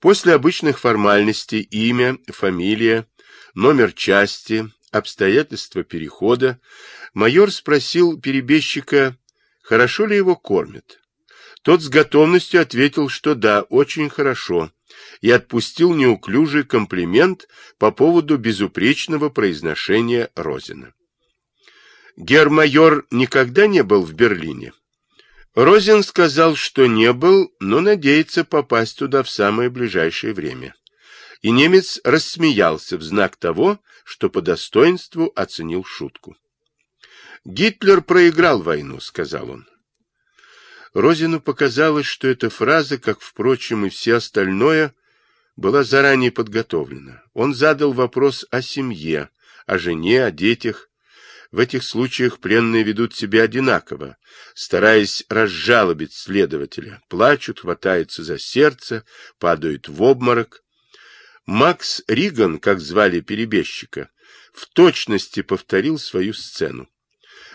После обычных формальностей имя, фамилия, номер части, обстоятельства перехода, майор спросил перебежчика, хорошо ли его кормят. Тот с готовностью ответил, что да, очень хорошо, и отпустил неуклюжий комплимент по поводу безупречного произношения Розина. Гермайор никогда не был в Берлине. Розин сказал, что не был, но надеется попасть туда в самое ближайшее время. И немец рассмеялся в знак того, что по достоинству оценил шутку. «Гитлер проиграл войну», — сказал он. Розину показалось, что эта фраза, как, впрочем, и все остальное, была заранее подготовлена. Он задал вопрос о семье, о жене, о детях. В этих случаях пленные ведут себя одинаково, стараясь разжалобить следователя. Плачут, хватаются за сердце, падают в обморок. Макс Риган, как звали перебежчика, в точности повторил свою сцену.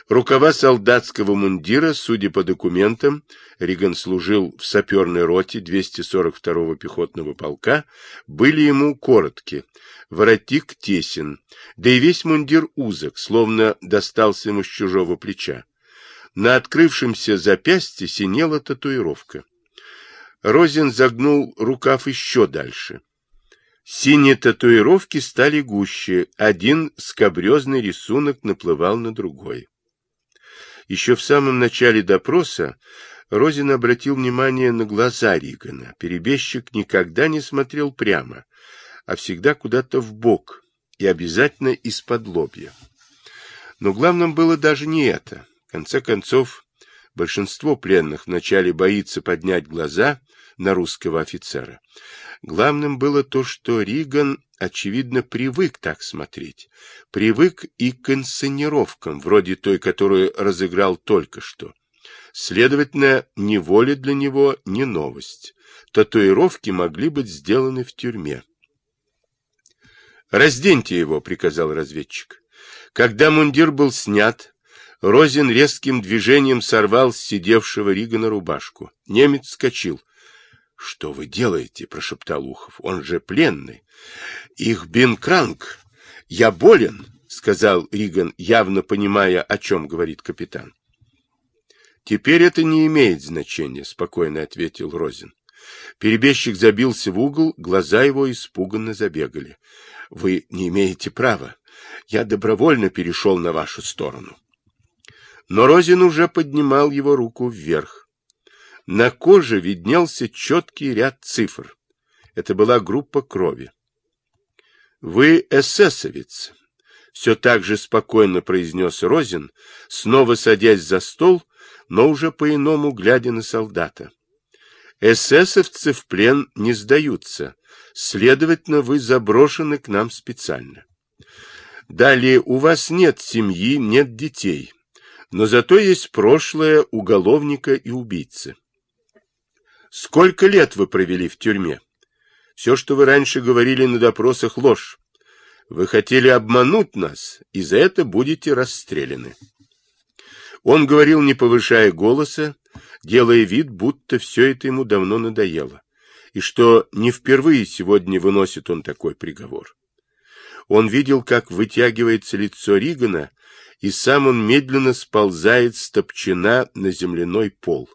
Рукава солдатского мундира, судя по документам, Риган служил в саперной роте 242-го пехотного полка, были ему коротки, воротик тесен, да и весь мундир узок, словно достался ему с чужого плеча. На открывшемся запястье синела татуировка. Розин загнул рукав еще дальше. Синие татуировки стали гуще, один скобрезный рисунок наплывал на другой. Еще в самом начале допроса Розин обратил внимание на глаза Ригана. Перебежчик никогда не смотрел прямо, а всегда куда-то в бок и обязательно из-под лобья. Но главным было даже не это. В конце концов, большинство пленных вначале боится поднять глаза на русского офицера. Главным было то, что Риган, очевидно, привык так смотреть. Привык и к инсценировкам, вроде той, которую разыграл только что. Следовательно, ни воля для него, ни новость. Татуировки могли быть сделаны в тюрьме. «Разденьте его», — приказал разведчик. Когда мундир был снят, Розин резким движением сорвал с сидевшего Ригана рубашку. Немец вскочил. — Что вы делаете? — прошептал Ухов. — Он же пленный. — Их бин кранк. Я болен, — сказал Риган, явно понимая, о чем говорит капитан. — Теперь это не имеет значения, — спокойно ответил Розин. Перебежчик забился в угол, глаза его испуганно забегали. — Вы не имеете права. Я добровольно перешел на вашу сторону. Но Розин уже поднимал его руку вверх. На коже виднелся четкий ряд цифр. Это была группа крови. «Вы эсэсовец», — все так же спокойно произнес Розин, снова садясь за стол, но уже по-иному глядя на солдата. «Эсэсовцы в плен не сдаются, следовательно, вы заброшены к нам специально. Далее, у вас нет семьи, нет детей, но зато есть прошлое уголовника и убийцы. Сколько лет вы провели в тюрьме? Все, что вы раньше говорили на допросах, ложь. Вы хотели обмануть нас, и за это будете расстреляны. Он говорил, не повышая голоса, делая вид, будто все это ему давно надоело, и что не впервые сегодня выносит он такой приговор. Он видел, как вытягивается лицо Ригана, и сам он медленно сползает с топчина на земляной пол.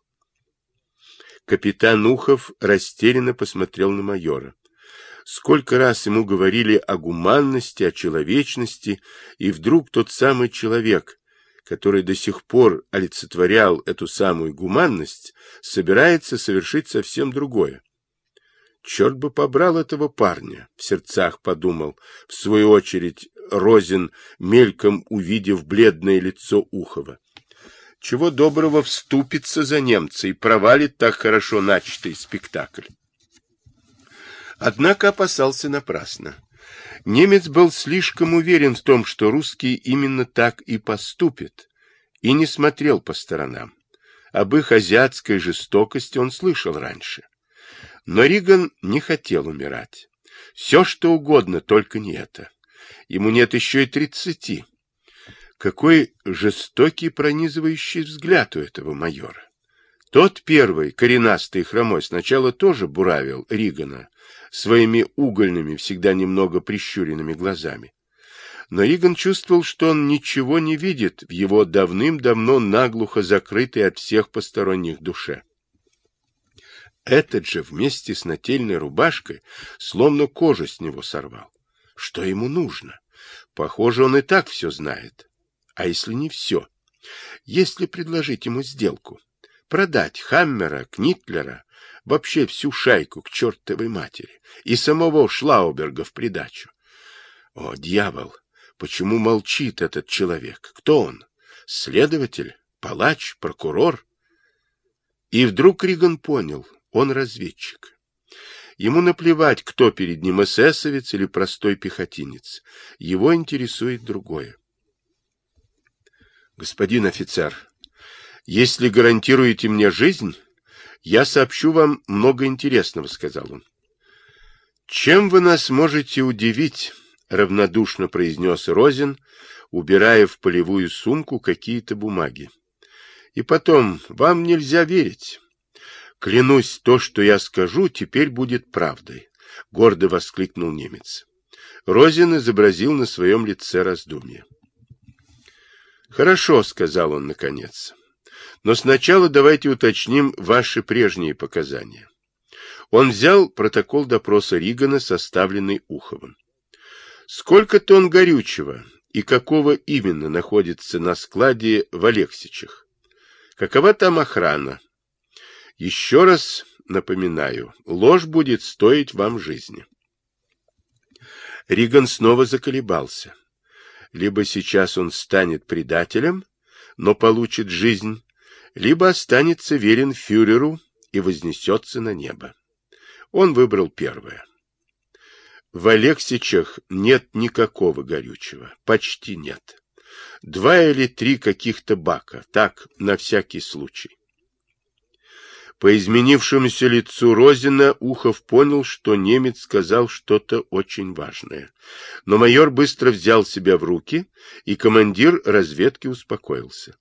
Капитан Ухов растерянно посмотрел на майора. Сколько раз ему говорили о гуманности, о человечности, и вдруг тот самый человек, который до сих пор олицетворял эту самую гуманность, собирается совершить совсем другое. Черт бы побрал этого парня, в сердцах подумал, в свою очередь Розин, мельком увидев бледное лицо Ухова чего доброго вступится за немца и провалит так хорошо начатый спектакль. Однако опасался напрасно. Немец был слишком уверен в том, что русские именно так и поступят, и не смотрел по сторонам. Об их азиатской жестокости он слышал раньше. Но Риган не хотел умирать. Все, что угодно, только не это. Ему нет еще и тридцати. Какой жестокий пронизывающий взгляд у этого майора. Тот первый, коренастый хромой, сначала тоже буравил Ригана своими угольными, всегда немного прищуренными глазами. Но Риган чувствовал, что он ничего не видит в его давным-давно наглухо закрытой от всех посторонних душе. Этот же вместе с нательной рубашкой словно кожу с него сорвал. Что ему нужно? Похоже, он и так все знает. А если не все? Если предложить ему сделку, продать Хаммера, Книтлера, вообще всю шайку к чертовой матери и самого Шлауберга в придачу. О, дьявол! Почему молчит этот человек? Кто он? Следователь? Палач? Прокурор? И вдруг Риган понял, он разведчик. Ему наплевать, кто перед ним эсэсовец или простой пехотинец. Его интересует другое. Господин офицер, если гарантируете мне жизнь, я сообщу вам много интересного, сказал он. Чем вы нас можете удивить? равнодушно произнес Розин, убирая в полевую сумку какие-то бумаги. И потом, вам нельзя верить. Клянусь, то, что я скажу, теперь будет правдой, гордо воскликнул немец. Розин изобразил на своем лице раздумье. Хорошо, сказал он наконец. Но сначала давайте уточним ваши прежние показания. Он взял протокол допроса Ригана, составленный Уховым. Сколько тонн горючего и какого именно находится на складе в Алексичах? Какова там охрана? Еще раз напоминаю, ложь будет стоить вам жизни. Риган снова заколебался. Либо сейчас он станет предателем, но получит жизнь, либо останется верен фюреру и вознесется на небо. Он выбрал первое. В Алексичах нет никакого горючего, почти нет. Два или три каких-то бака, так, на всякий случай. По изменившемуся лицу Розина Ухов понял, что немец сказал что-то очень важное. Но майор быстро взял себя в руки, и командир разведки успокоился.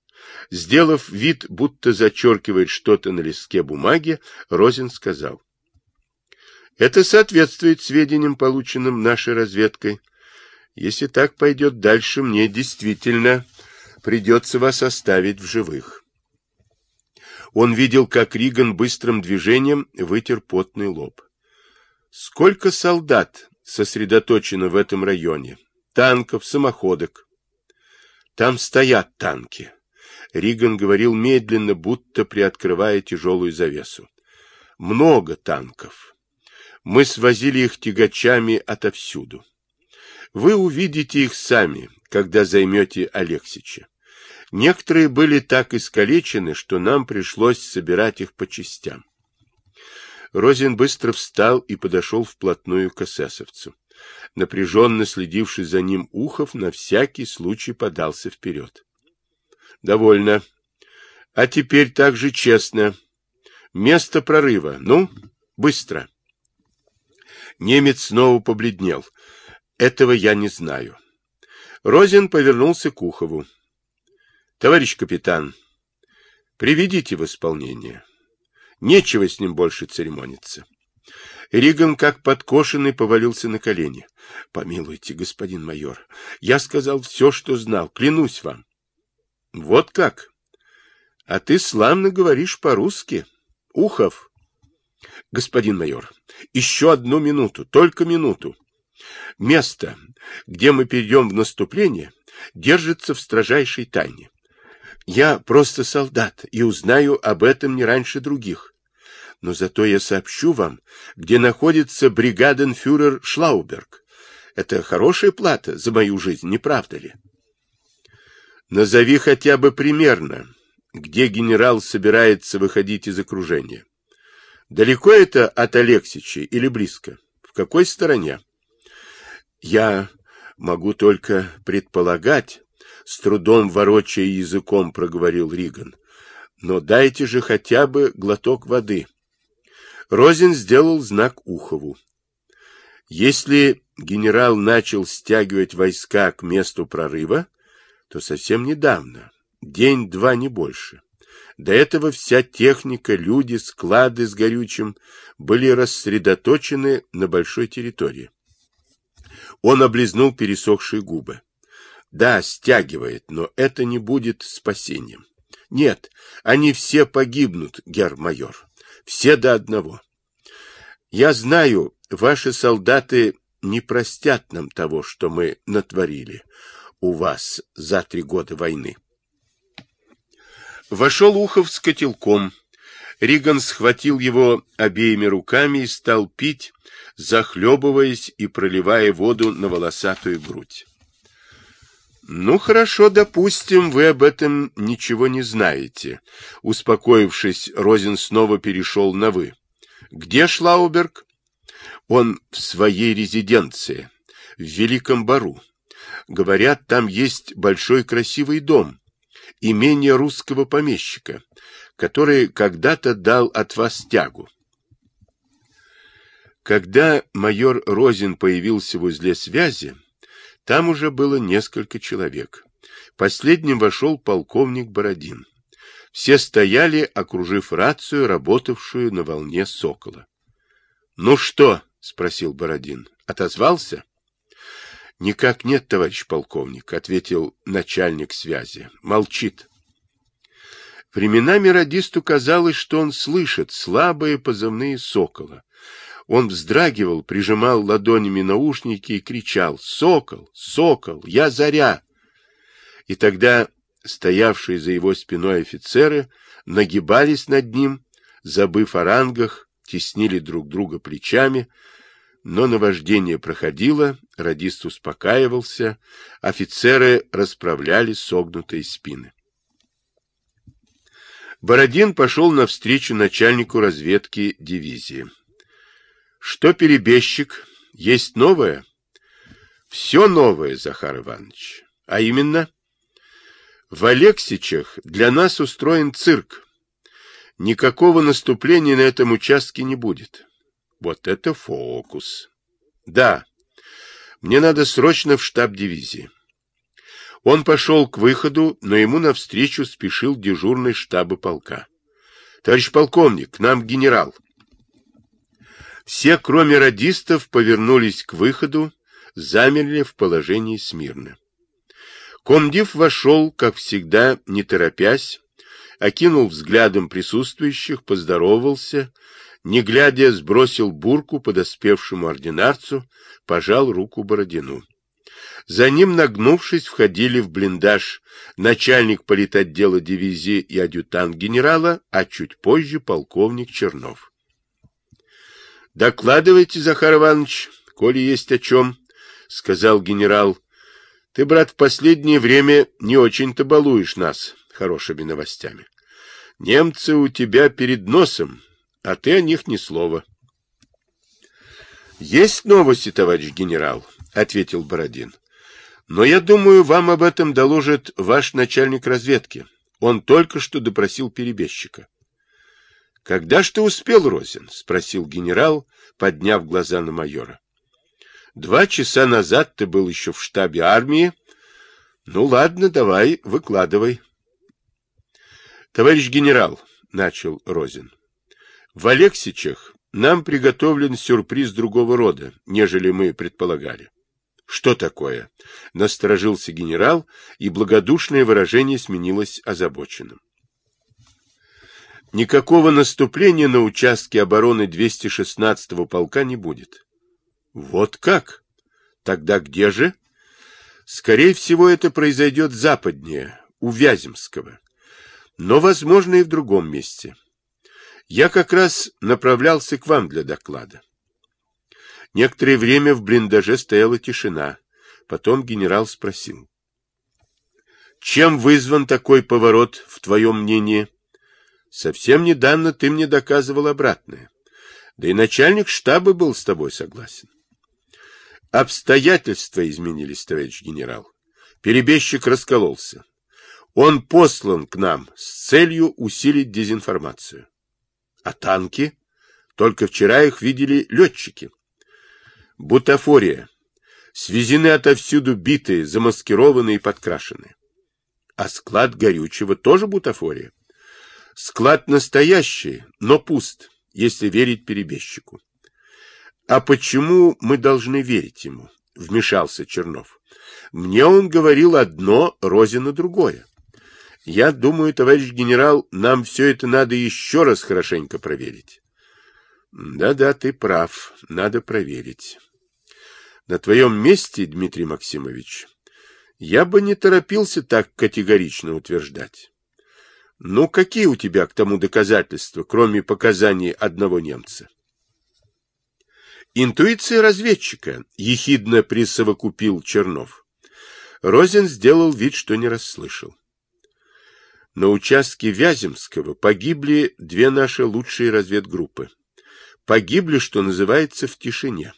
Сделав вид, будто зачеркивает что-то на листке бумаги, Розин сказал. Это соответствует сведениям, полученным нашей разведкой. Если так пойдет дальше, мне действительно придется вас оставить в живых. Он видел, как Риган быстрым движением вытер потный лоб. Сколько солдат сосредоточено в этом районе? Танков, самоходок. Там стоят танки. Риган говорил медленно, будто приоткрывая тяжелую завесу. Много танков. Мы свозили их тягачами отовсюду. Вы увидите их сами, когда займете Алексича. Некоторые были так искалечены, что нам пришлось собирать их по частям. Розин быстро встал и подошел вплотную к эсэсовцу. Напряженно следивший за ним Ухов на всякий случай подался вперед. — Довольно. А теперь также честно. Место прорыва. Ну, быстро. Немец снова побледнел. Этого я не знаю. Розин повернулся к Ухову. Товарищ капитан, приведите в исполнение. Нечего с ним больше церемониться. Риган, как подкошенный, повалился на колени. — Помилуйте, господин майор, я сказал все, что знал, клянусь вам. — Вот как? А ты славно говоришь по-русски. Ухов. — Господин майор, еще одну минуту, только минуту. Место, где мы перейдем в наступление, держится в строжайшей тайне. Я просто солдат и узнаю об этом не раньше других. Но зато я сообщу вам, где находится бригаденфюрер Шлауберг. Это хорошая плата за мою жизнь, не правда ли? Назови хотя бы примерно, где генерал собирается выходить из окружения. Далеко это от Алексича или близко? В какой стороне? Я могу только предполагать, с трудом ворочая языком проговорил Риган. Но дайте же хотя бы глоток воды. Розин сделал знак Ухову. Если генерал начал стягивать войска к месту прорыва, то совсем недавно, день-два не больше. До этого вся техника, люди, склады с горючим были рассредоточены на большой территории. Он облизнул пересохшие губы. Да, стягивает, но это не будет спасением. Нет, они все погибнут, герр-майор. Все до одного. Я знаю, ваши солдаты не простят нам того, что мы натворили у вас за три года войны. Вошел Ухов с котелком. Риган схватил его обеими руками и стал пить, захлебываясь и проливая воду на волосатую грудь. «Ну, хорошо, допустим, вы об этом ничего не знаете». Успокоившись, Розин снова перешел на «вы». «Где Шлауберг?» «Он в своей резиденции, в Великом Бару. Говорят, там есть большой красивый дом, имение русского помещика, который когда-то дал от вас тягу. Когда майор Розин появился возле связи, там уже было несколько человек. Последним вошел полковник Бородин. Все стояли, окружив рацию, работавшую на волне «Сокола». — Ну что? — спросил Бородин. — Отозвался? — Никак нет, товарищ полковник, — ответил начальник связи. — Молчит. Временами радисту казалось, что он слышит слабые позывные сокола. Он вздрагивал, прижимал ладонями наушники и кричал «Сокол! Сокол! Я заря!» И тогда стоявшие за его спиной офицеры нагибались над ним, забыв о рангах, теснили друг друга плечами, но наваждение проходило, радист успокаивался, офицеры расправляли согнутые спины. Бородин пошел навстречу начальнику разведки дивизии. Что перебежчик? Есть новое? Все новое, Захар Иванович. А именно? В Алексичах для нас устроен цирк. Никакого наступления на этом участке не будет. Вот это фокус. Да, мне надо срочно в штаб дивизии. Он пошел к выходу, но ему навстречу спешил дежурный штаба полка. Товарищ полковник, нам генерал. Все, кроме радистов, повернулись к выходу, замерли в положении смирно. Комдив вошел, как всегда, не торопясь, окинул взглядом присутствующих, поздоровался, не глядя, сбросил бурку подоспевшему ординарцу, пожал руку Бородину. За ним, нагнувшись, входили в блиндаж начальник политотдела дивизии и адъютант генерала, а чуть позже полковник Чернов. — Докладывайте, Захар Иванович, коли есть о чем, — сказал генерал. — Ты, брат, в последнее время не очень-то балуешь нас хорошими новостями. Немцы у тебя перед носом, а ты о них ни слова. — Есть новости, товарищ генерал, — ответил Бородин. — Но я думаю, вам об этом доложит ваш начальник разведки. Он только что допросил перебежчика. — Когда ж ты успел, Розин? — спросил генерал, подняв глаза на майора. — Два часа назад ты был еще в штабе армии. Ну, ладно, давай, выкладывай. — Товарищ генерал, — начал Розин, в Алексичах нам приготовлен сюрприз другого рода, нежели мы предполагали. Что такое? Насторожился генерал, и благодушное выражение сменилось озабоченным. Никакого наступления на участке обороны 216-го полка не будет. Вот как? Тогда где же? Скорее всего, это произойдет западнее, у Вяземского. Но, возможно, и в другом месте. Я как раз направлялся к вам для доклада. Некоторое время в блиндаже стояла тишина. Потом генерал спросил. Чем вызван такой поворот, в твоем мнении? Совсем недавно ты мне доказывал обратное. Да и начальник штаба был с тобой согласен. Обстоятельства изменились, товарищ генерал. Перебежчик раскололся. Он послан к нам с целью усилить дезинформацию. А танки? Только вчера их видели летчики. Бутафория. Свезены отовсюду битые, замаскированные и подкрашенные. А склад горючего тоже бутафория. Склад настоящий, но пуст, если верить перебежчику. А почему мы должны верить ему? Вмешался Чернов. Мне он говорил одно, Розина другое. Я думаю, товарищ генерал, нам все это надо еще раз хорошенько проверить. Да-да, ты прав, надо проверить. На твоем месте, Дмитрий Максимович, я бы не торопился так категорично утверждать. Ну, какие у тебя к тому доказательства, кроме показаний одного немца? Интуиция разведчика, ехидно присовокупил Чернов. Розин сделал вид, что не расслышал. На участке Вяземского погибли две наши лучшие разведгруппы. Погибли, что называется, в тишине.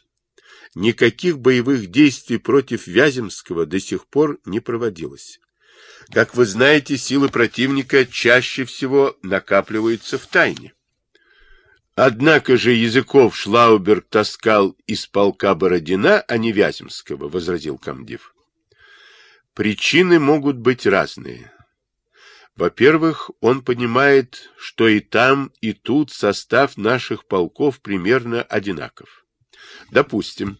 Никаких боевых действий против Вяземского до сих пор не проводилось. Как вы знаете, силы противника чаще всего накапливаются в тайне. Однако же Языков Шлауберг таскал из полка Бородина, а не Вяземского, — возразил комдив. Причины могут быть разные. Во-первых, он понимает, что и там, и тут состав наших полков примерно одинаков. Допустим.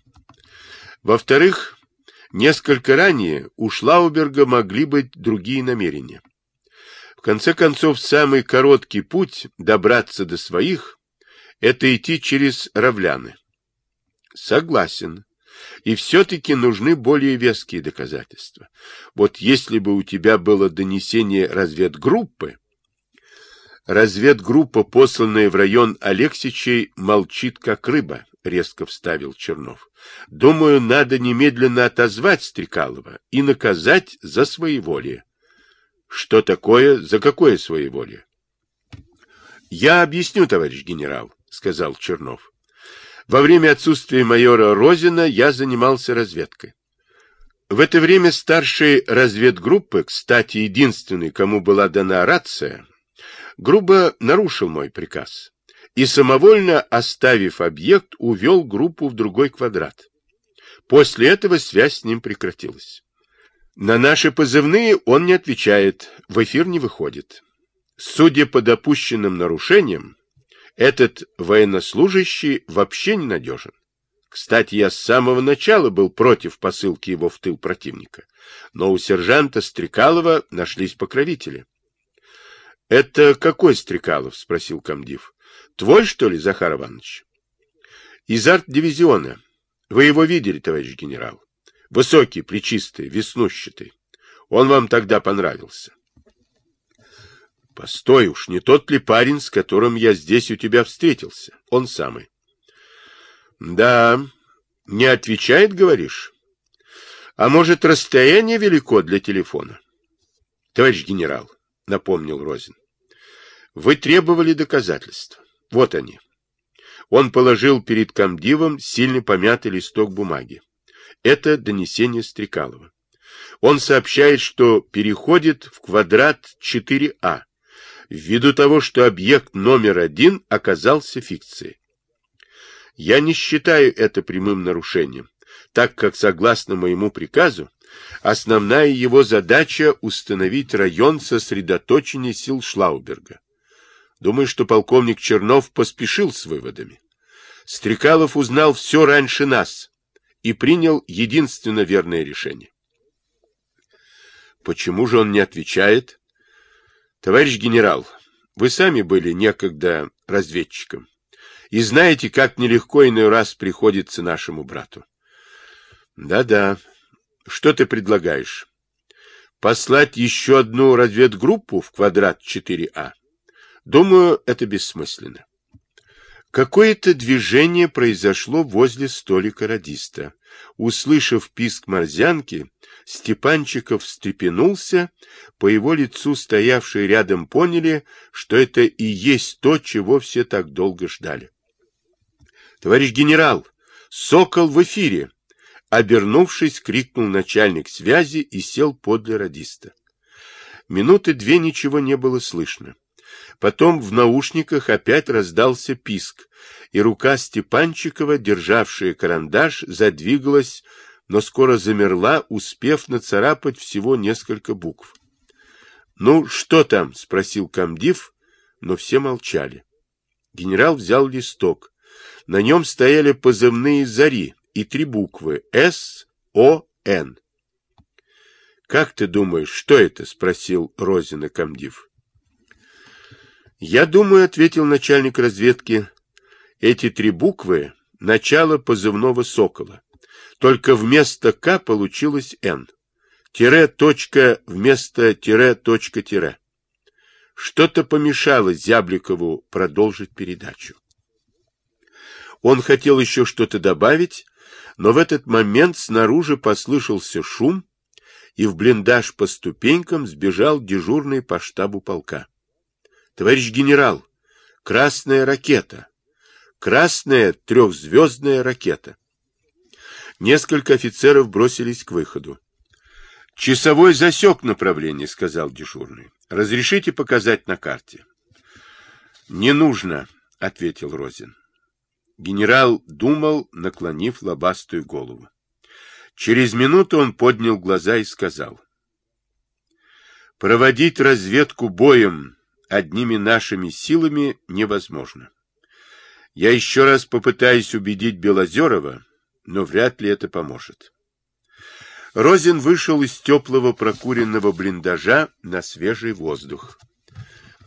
Во-вторых, несколько ранее у Шлауберга могли быть другие намерения. В конце концов, самый короткий путь добраться до своих – это идти через Равляны. Согласен. И все-таки нужны более веские доказательства. Вот если бы у тебя было донесение разведгруппы, разведгруппа, посланная в район Алексичей, молчит как рыба, резко вставил Чернов. Думаю, надо немедленно отозвать Стрекалова и наказать за своеволие. Что такое, за какое своеволие? Я объясню, товарищ генерал, сказал Чернов. Во время отсутствия майора Розина я занимался разведкой. В это время старший разведгруппы, кстати, единственный, кому была дана рация, грубо нарушил мой приказ и, самовольно оставив объект, увел группу в другой квадрат. После этого связь с ним прекратилась. На наши позывные он не отвечает, в эфир не выходит. Судя по допущенным нарушениям, этот военнослужащий вообще ненадежен. Кстати, я с самого начала был против посылки его в тыл противника, но у сержанта Стрекалова нашлись покровители. — Это какой Стрекалов? — спросил комдив. — Твой, что ли, Захар Иванович? — Из арт-дивизиона. Вы его видели, товарищ генерал. Высокий, плечистый, веснущатый. Он вам тогда понравился. Постой уж, не тот ли парень, с которым я здесь у тебя встретился? Он самый. Да, не отвечает, говоришь? А может, расстояние велико для телефона? Товарищ генерал, напомнил Розин, вы требовали доказательств. Вот они. Он положил перед комдивом сильно помятый листок бумаги. Это донесение Стрекалова. Он сообщает, что переходит в квадрат 4А ввиду того, что объект номер один оказался фикцией. Я не считаю это прямым нарушением, так как, согласно моему приказу, основная его задача — установить район сосредоточения сил Шлауберга. Думаю, что полковник Чернов поспешил с выводами. Стрекалов узнал все раньше нас и принял единственно верное решение. Почему же он не отвечает? Товарищ генерал, вы сами были некогда разведчиком и знаете, как нелегко иной раз приходится нашему брату. Да-да. Что ты предлагаешь? Послать еще одну разведгруппу в квадрат 4А? Думаю, это бессмысленно. Какое-то движение произошло возле столика радиста. Услышав писк морзянки, Степанчиков встрепенулся, по его лицу стоявшие рядом поняли, что это и есть то, чего все так долго ждали. «Товарищ генерал, Сокол в эфире!» Обернувшись, крикнул начальник связи и сел подле радиста. Минуты две ничего не было слышно. Потом в наушниках опять раздался писк, и рука Степанчикова, державшая карандаш, задвигалась но скоро замерла, успев нацарапать всего несколько букв. — Ну, что там? — спросил комдив, но все молчали. Генерал взял листок. На нем стояли позывные «Зари» и три буквы «С», «О», «Н». «Как ты думаешь, что это?» — спросил Розина комдив. «Я думаю», — ответил начальник разведки, — «эти три буквы — начало позывного «Сокола». Только вместо «К» получилось «Н». Тире, точка, вместо тире, точка, тире. Что-то помешало Зябликову продолжить передачу. Он хотел еще что-то добавить, но в этот момент снаружи послышался шум, и в блиндаж по ступенькам сбежал дежурный по штабу полка. — Товарищ генерал, красная ракета! Красная трехзвездная ракета! Несколько офицеров бросились к выходу. — Часовой засек направление, — сказал дежурный. — Разрешите показать на карте? — Не нужно, — ответил Розин. Генерал думал, наклонив лобастую голову. Через минуту он поднял глаза и сказал. «Проводить разведку боем одними нашими силами невозможно. Я еще раз попытаюсь убедить Белозерова, но вряд ли это поможет». Розин вышел из теплого прокуренного блиндажа на свежий воздух.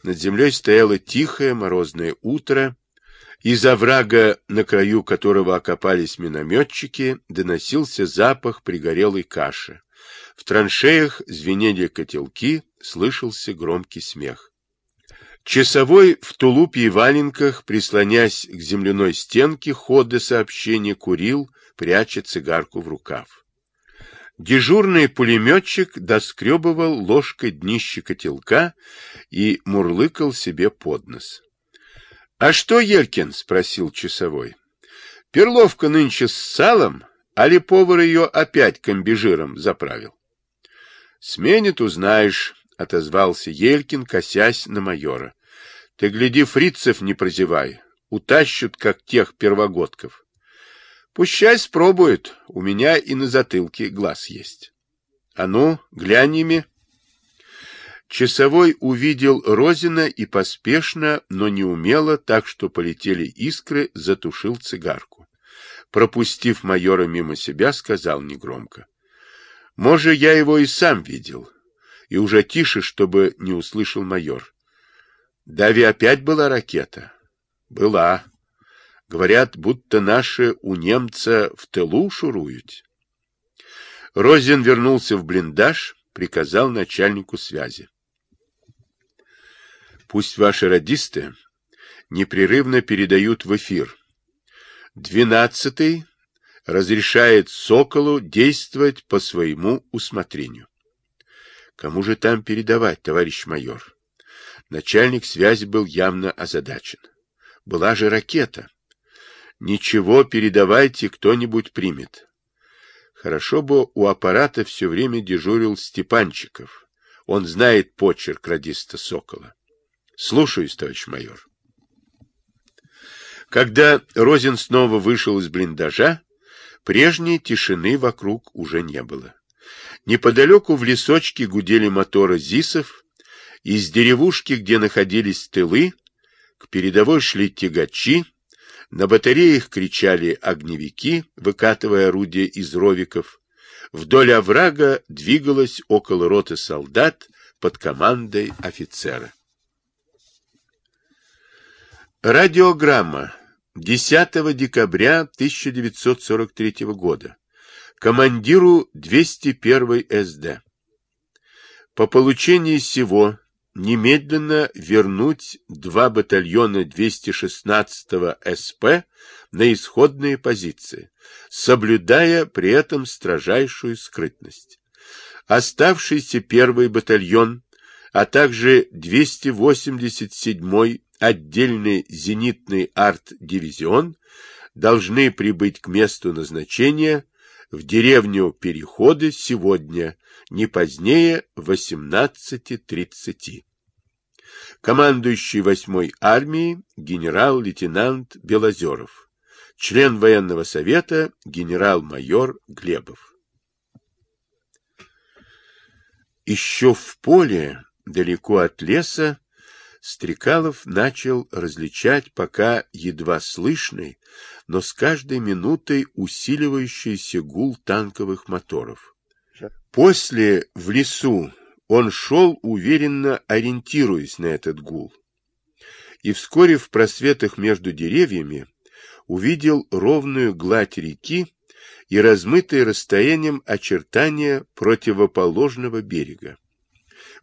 Над землей стояло тихое морозное утро, из оврага, на краю которого окопались минометчики, доносился запах пригорелой каши. В траншеях звенели котелки, слышался громкий смех. Часовой в тулупе и валенках, прислонясь к земляной стенке хода сообщения, курил, пряча цигарку в рукав. Дежурный пулеметчик доскребывал ложкой днище котелка и мурлыкал себе под нос. — А что, Елькин? — спросил часовой. — Перловка нынче с салом, а ли повар ее опять комбижиром заправил? — Сменит, узнаешь, — отозвался Елькин, косясь на майора. — Ты, гляди, фрицев не прозевай, утащут, как тех первогодков. — Пущай спробуют, у меня и на затылке глаз есть. — А ну, глянь ими. Часовой увидел Розина и поспешно, но неумело, так что полетели искры, затушил цигарку. Пропустив майора мимо себя, сказал негромко. — Може, я его и сам видел. И уже тише, чтобы не услышал майор. — Дави опять была ракета? — Была. Говорят, будто наши у немца в тылу шуруют. Розин вернулся в блиндаж, приказал начальнику связи. Пусть ваши радисты непрерывно передают в эфир. Двенадцатый разрешает Соколу действовать по своему усмотрению. Кому же там передавать, товарищ майор? Начальник связи был явно озадачен. Была же ракета. Ничего, передавайте, кто-нибудь примет. Хорошо бы у аппарата все время дежурил Степанчиков. Он знает почерк радиста Сокола. Слушаюсь, товарищ майор. Когда Розин снова вышел из блиндажа, прежней тишины вокруг уже не было. Неподалеку в лесочке гудели моторы ЗИСов, из деревушки, где находились тылы, к передовой шли тягачи, на батареях кричали огневики, выкатывая орудия из ровиков. Вдоль оврага двигалось около роты солдат под командой офицера. Радиограмма 10 декабря 1943 года. Командиру 201 СД. По получении сего немедленно вернуть два батальона 216 СП на исходные позиции, соблюдая при этом строжайшую скрытность. Оставшийся первый батальон, а также 287 отдельный зенитный арт-дивизион должны прибыть к месту назначения в деревню Переходы сегодня, не позднее 18.30. Командующий 8-й армией генерал-лейтенант Белозеров. Член военного совета генерал-майор Глебов. Еще в поле, далеко от леса, Стрекалов начал различать пока едва слышный, но с каждой минутой усиливающийся гул танковых моторов. После в лесу он шел, уверенно ориентируясь на этот гул. И вскоре в просветах между деревьями увидел ровную гладь реки и размытые расстоянием очертания противоположного берега.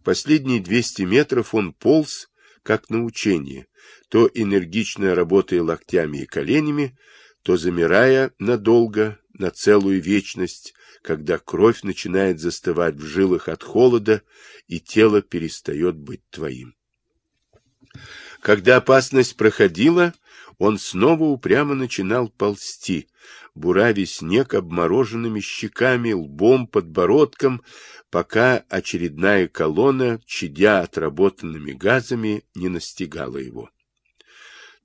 Последние 200 метров он полз, как на учении, то энергично работая локтями и коленями, то замирая надолго, на целую вечность, когда кровь начинает застывать в жилах от холода и тело перестает быть твоим. Когда опасность проходила, он снова упрямо начинал ползти, бурави снег обмороженными щеками, лбом, подбородком, пока очередная колонна, чадя отработанными газами, не настигала его.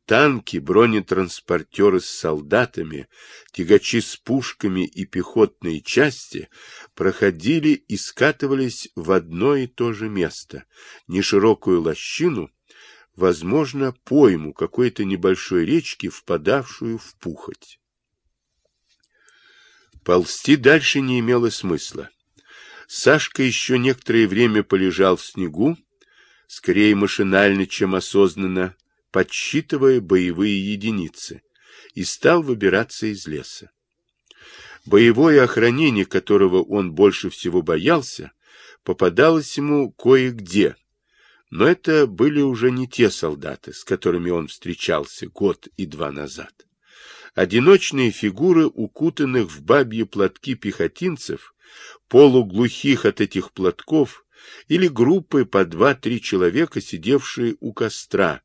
Танки, бронетранспортеры с солдатами, тягачи с пушками и пехотные части проходили и скатывались в одно и то же место, неширокую лощину, возможно, пойму какой-то небольшой речки, впадавшую в Пухоть. Ползти дальше не имело смысла. Сашка еще некоторое время полежал в снегу, скорее машинально, чем осознанно, подсчитывая боевые единицы, и стал выбираться из леса. Боевое охранение, которого он больше всего боялся, попадалось ему кое-где, но это были уже не те солдаты, с которыми он встречался год и два назад. Одиночные фигуры укутанных в бабьи платки пехотинцев, полуглухих от этих платков, или группы по два-три человека, сидевшие у костра,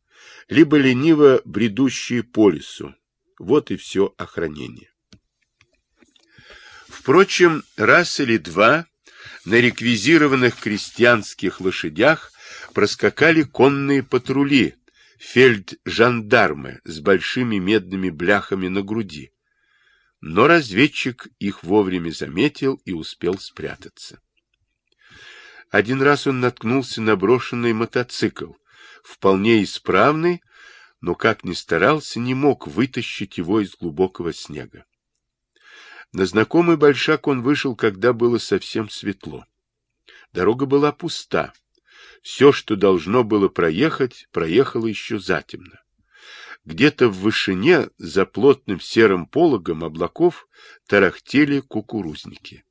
либо лениво бредущие по лесу. Вот и все охранение. Впрочем, раз или два на реквизированных крестьянских лошадях проскакали конные патрули, фельд-жандармы с большими медными бляхами на груди. Но разведчик их вовремя заметил и успел спрятаться. Один раз он наткнулся на брошенный мотоцикл, вполне исправный, но, как ни старался, не мог вытащить его из глубокого снега. На знакомый большак он вышел, когда было совсем светло. Дорога была пуста. Все, что должно было проехать, проехало еще затемно. Где-то в вышине, за плотным серым пологом облаков, тарахтели кукурузники.